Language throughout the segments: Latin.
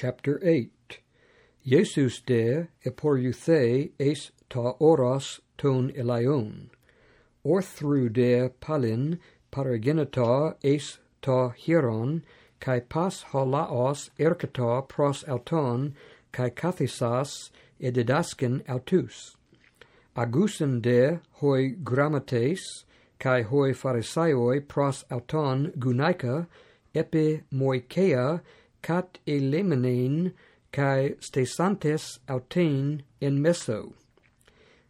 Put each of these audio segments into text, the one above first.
Chapter 8 Jesus de eporiuthe es ta oras ton elaion, orthru de palin paragenita es ta hieron, kai pas halaos erkata pros auton, kai kathisas edidasken autus. agusen de hoi grammates, kai hoi pharisaioi pros auton gunaika, epi moikeia cat elemenein cae stesantes autein in meso.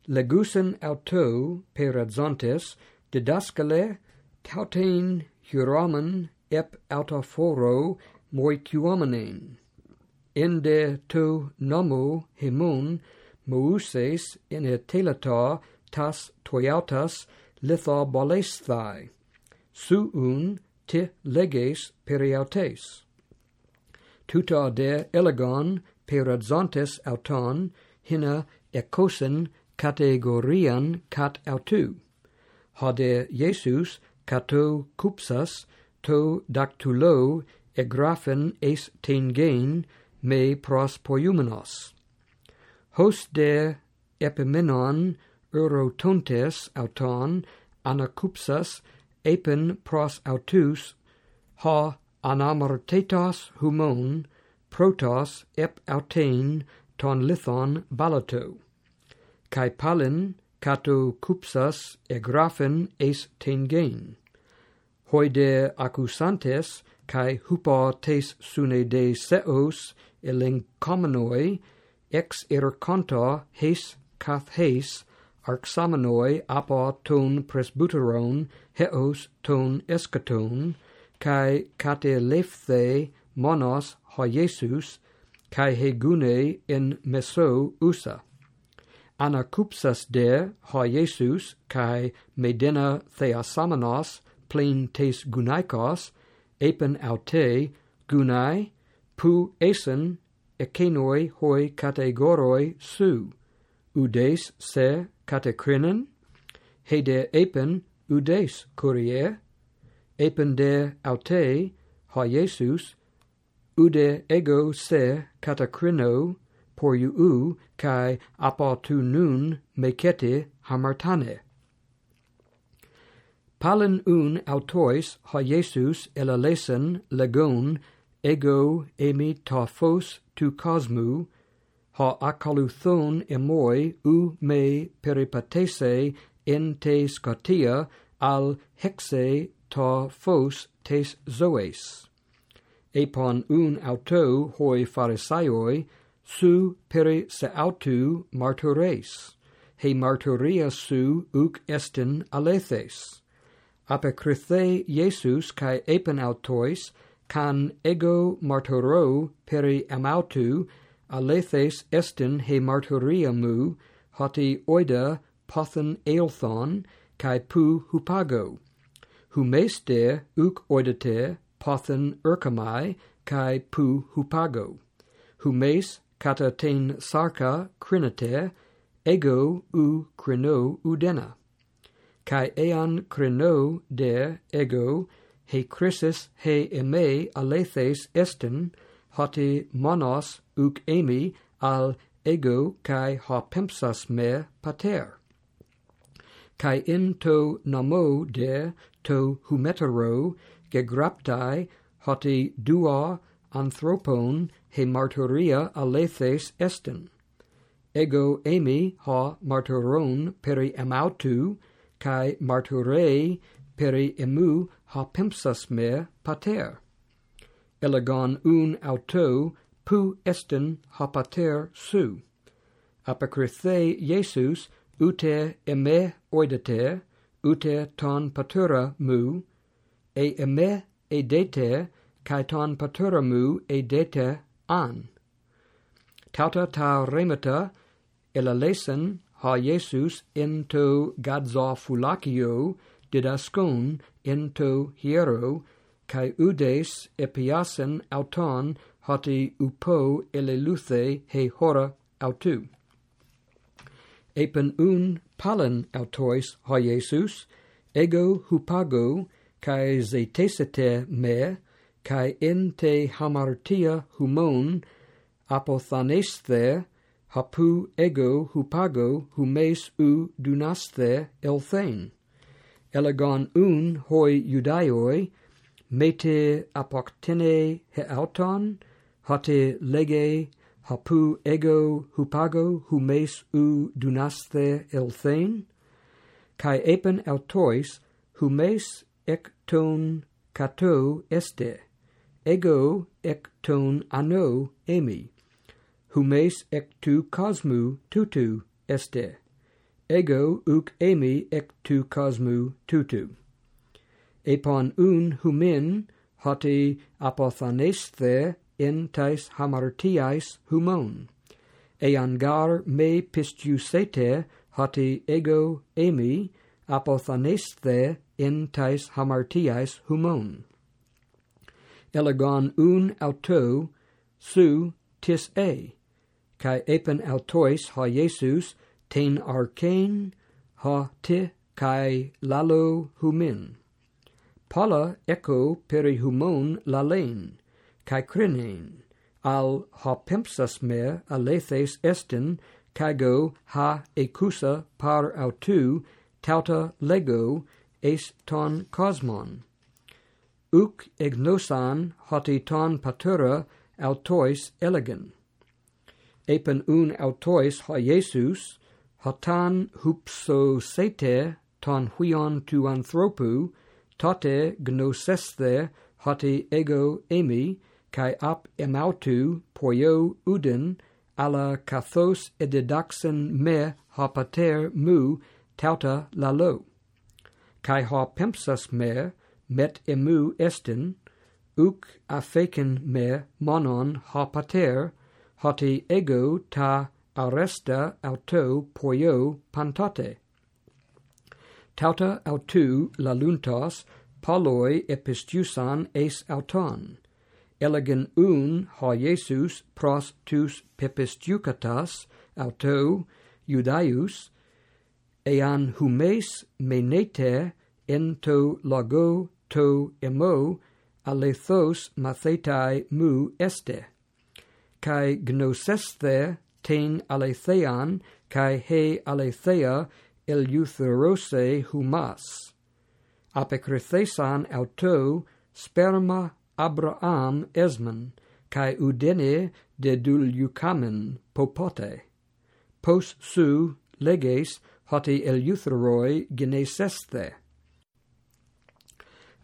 Legusen auto peradzontes didascale tautein huramen ep autoforo moicuomenein. Inde to nomo himun mouses in teleta tas toiautas lithobolesthai. Suun te leges periautes tuta de elegon peradzontes auton hina ecosen categorian cat autu. Hade Iesus cato cupsas to dactulo egraphen es tengen me pros poiumenos. Hos de epimenon eurotontes auton anacupsas epen pros autus ha anamortetas humon protos ep autein ton lithon balato kai palin kato kupsas egraphen es tengain hoide accusantes kai hupo tes sune de seos elencomenoi ex erconta heis kath heis arxamenoi apo ton presbyteron heos ton eschaton kai katelefthei monos ho Jesus kai hegune in meso usa. Anakupsas de ho Jesus kai medena theasamenos plain tes gunaikos epen aute gunai pu esen ekenoi hoi kategoroi su. Udes se katekrinen hede epen udes kurier epende aute ha Iesus ude ego se katakrino por iu kai apotu nun mecete hamartane. Palin un autois ha Iesus elalesen legon ego emi ta phos tu cosmu ha akaluthon emoi u me peripatese ente scotia al hexe ta phos tes zoes. Epon un auto hoi pharisaioi su peri se autu martores, he martoria su uc estin alethes. Apekrithe Iesus kai epen autois can ego martoro peri amautu alethes estin he martoria mu hoti oida pothen eilthon, kai pu hupago humeste uc oidete pothen urkamai kai pu hupago. Humes kata ten sarka crinite ego u crino udena. Kai ean crino de ego he crisis he eme alethes estin hoti monos uc emi al ego kai ha pempsas me pater. Kai in to namo de to humetero gegraptai hoti dua anthropon he martyria alethes estin ego emi ha martyron peri amautu kai martyrei peri emu ha pimpsas me pater. Elegon un auto pu estin ha pater su. Apocrythe Jesus ute eme oidete ute ton patura mu, e eme e dete, cae ton patura mu e dete an. Tauta ta remita, elalesen ha Jesus in to gadzo fulakio, didascon in to hiero, cae udes epiasen auton hoti upo eleluthe he hora autu. Epen un palen autois hoiesus, ego hupago, cae zetesete me, cae en te hamartia humon, apothanesthe, hapu ego hupago humes u dunaste elthein. Elegon un hoi judaioi, mete apoctene heauton, hate lege hapu ego hupago humes u dunaste elthein, kai epen autois humes ec ton kato este, ego ec ton ano emi, humes ec tu cosmu tutu este, ego uc emi ec tu cosmu tutu. Epon un humin hoti apothaneste in tais hamartiais humon. Eangar me pistiusete hati ego emi apothaneste in tais hamartiais humon. Elegon un auto su tis e, kai epen autois ha Jesus ten arcane ha te kai lalo humin. Pala echo perihumon lalen, kai crinein, al ha pimpsas me alethes estin, kago ha ekusa par autu, tauta lego es ton cosmon. uk egnosan hoti ton patura autois elegan. Epen un autois ha jesus hotan hupsosete ton huion tu anthropu, tate gnosesthe hoti ego emi, kai ap emautu poio uden ala kathos edidaxen me hapater mu tauta lalo. Kai ha pempsas me met emu estin, uk afeken me monon hapater hoti ego ta aresta auto poio pantate. Tauta autu laluntos poloi epistusan es auton elegin un ha Jesus pros tus pepistiucatas auto Judaius, ean humes menete ento logo to emo alethos mathetai mu este, kai gnoseste ten alethean, kai he alethea eleutherose humas. Apekrithesan auto sperma Abraham esmen cae Udene de dul yukamen Popote. Pos su leges hoti eleutheroi geneseste.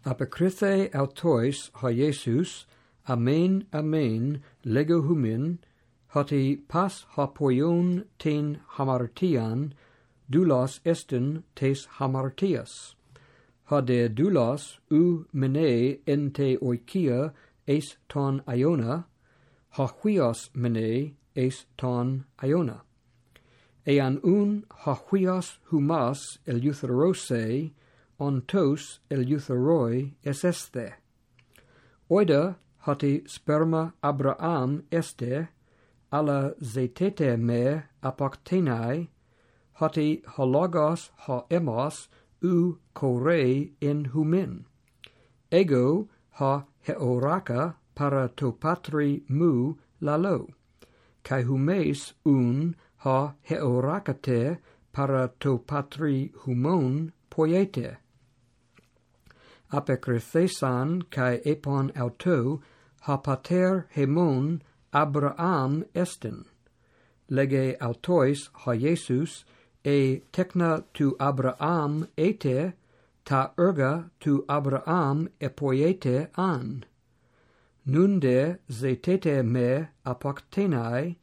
Apocrythe autois ha Iesus, amen, amen, lego humin, hoti pas hapoion ten hamartian, dulos estin tes hamartias hade doulos u mene ente oikia eis ton iona ha huios mene eis ton iona ean un ha huios humas eleutherose on tos eleutheroi eseste. oida hati sperma abraham este alla zetete me apoctenai hati hologos ha emos ou kore in humin. Ego ha heoraka para to patri mu lalo. Kai humes un ha heorakate para to patri humon poiete. Apekrithesan kai epon auto ha pater hemon Abraham estin. Lege autois ha Jesus e tekna tu Abraham ete, ta erga tu Abraham epoiete an. Nunde zetete me apoctenai,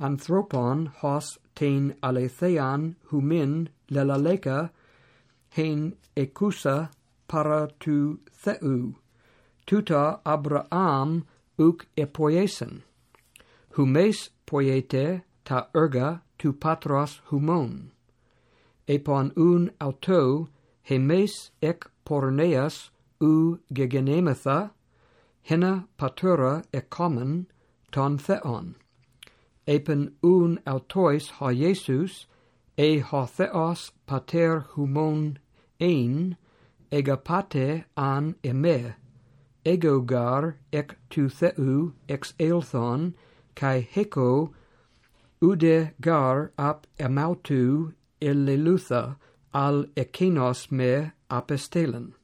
anthropon hos ten alethean humin lelaleka, hen ecusa para tu theu, tuta Abraham uc epoiesen. Humes poiete ta erga tu patros humon. Epon un auto hemes ek porneas u gegenemetha hena patura ekommen ton theon. Epen un autois ha Jesus e ha theos pater humon ein egapate an eme egogar ek tu theu ex elthon kai heko ude gar ap emautu elelutha al ekenos me apestelen.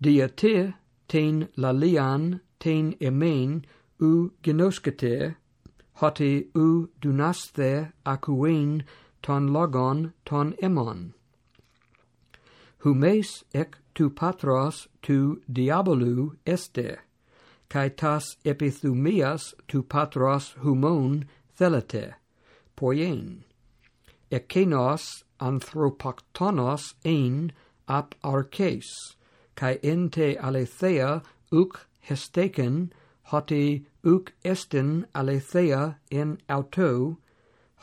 Dia te ten lalian ten emen u genoskete hoti u dunaste acuen ton logon ton emon. Humes ec tu patros tu diabolu este, cae tas epithumias tu patros humon thelete, poien ekenos anthropoctonos ein ap arches, kai ente aletheia uc hesteken, hoti uc estin aletheia in auto,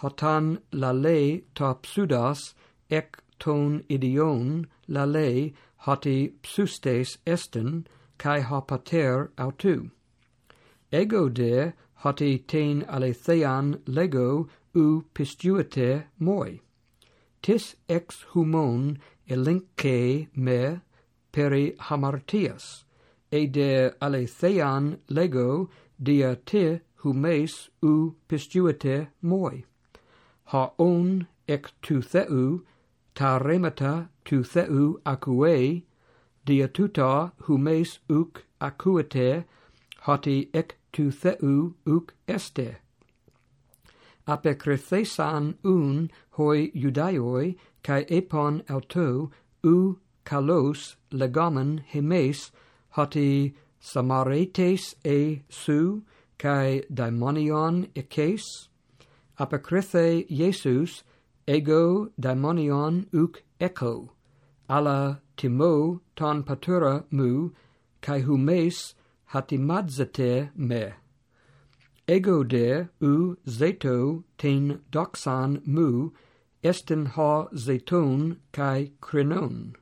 hotan lale ta psudas, ec ton idion lale, hoti psustes estin, kai hapater autu. Ego de hoti ten aletheian lego u pistuite moi. Tis ex humon elinque me peri hamartias, e de alethean lego dia te humes u pistuite moi. Ha on ec tu theu, ta remata tu theu acue, dia tuta humes uc acuete, hoti ec tu theu uc este apecrethesan un hoi judaioi kai epon auto u kalos legamen hemes hoti samaretes e su kai daimonion ekes. Apocrythe Jesus ego daimonion uk echo. Alla timo ton patura mu kai humes hatimadzete me ego de u zeto ten doxan mu estin ha zeton kai krenon.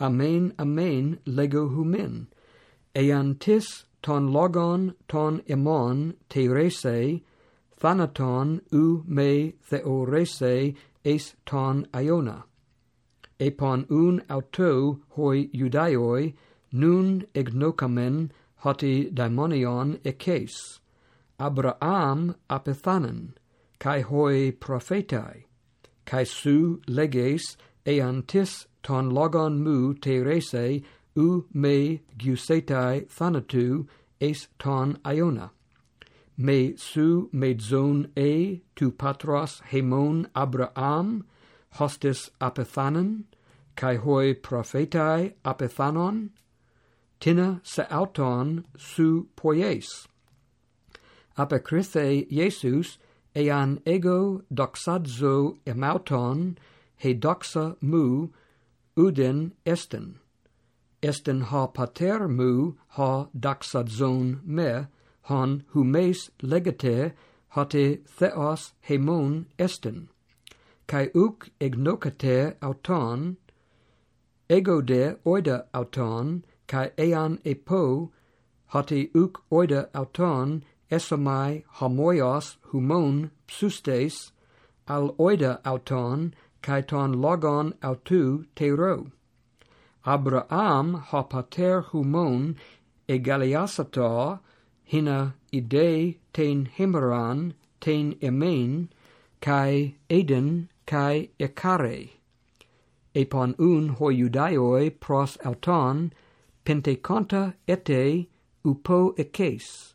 Amen amen lego humen. Eantis ton logon ton emon terese thanaton u me theorese es ton iona epon un auto hoi judaioi nun egnokamen hoti daimonion ekes. Abraham apethanen, cae hoi prophetai, cae su leges eantis ton logon mu te rese u me gusetai thanatu es ton iona. Me su medzon e tu patros hemon Abraham, hostis apethanen, cae hoi prophetai apethanon, tina se auton su poies, apokrythe Jesus ean ego doxadzo emauton he doxa mu uden esten. Esten ha pater mu ha doxadzon me hon humes legate hote theos hemon esten. Kai uk ignocate auton ego de oida auton kai ean epo hote uk oida auton esomai homoios humon psustes al oida auton kai ton logon autou tero abraham ha pater humon egaliasata hina idei ten hemeran ten emen kai eden kai ekare epon un ho judaioi pros auton penteconta ete upo ekes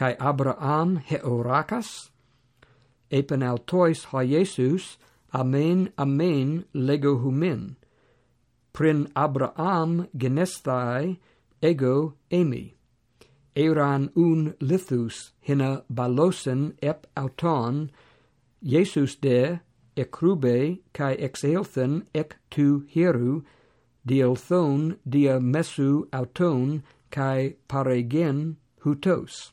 kai Abraham he orakas epen altois ha Jesus, amen, amen, lego humin, prin Abraham genestai ego emi, eran un lithus hina balosen ep auton, Jesus de ecrube kai exelthen ec tu heru, dielthon dia mesu auton kai paregen hutos.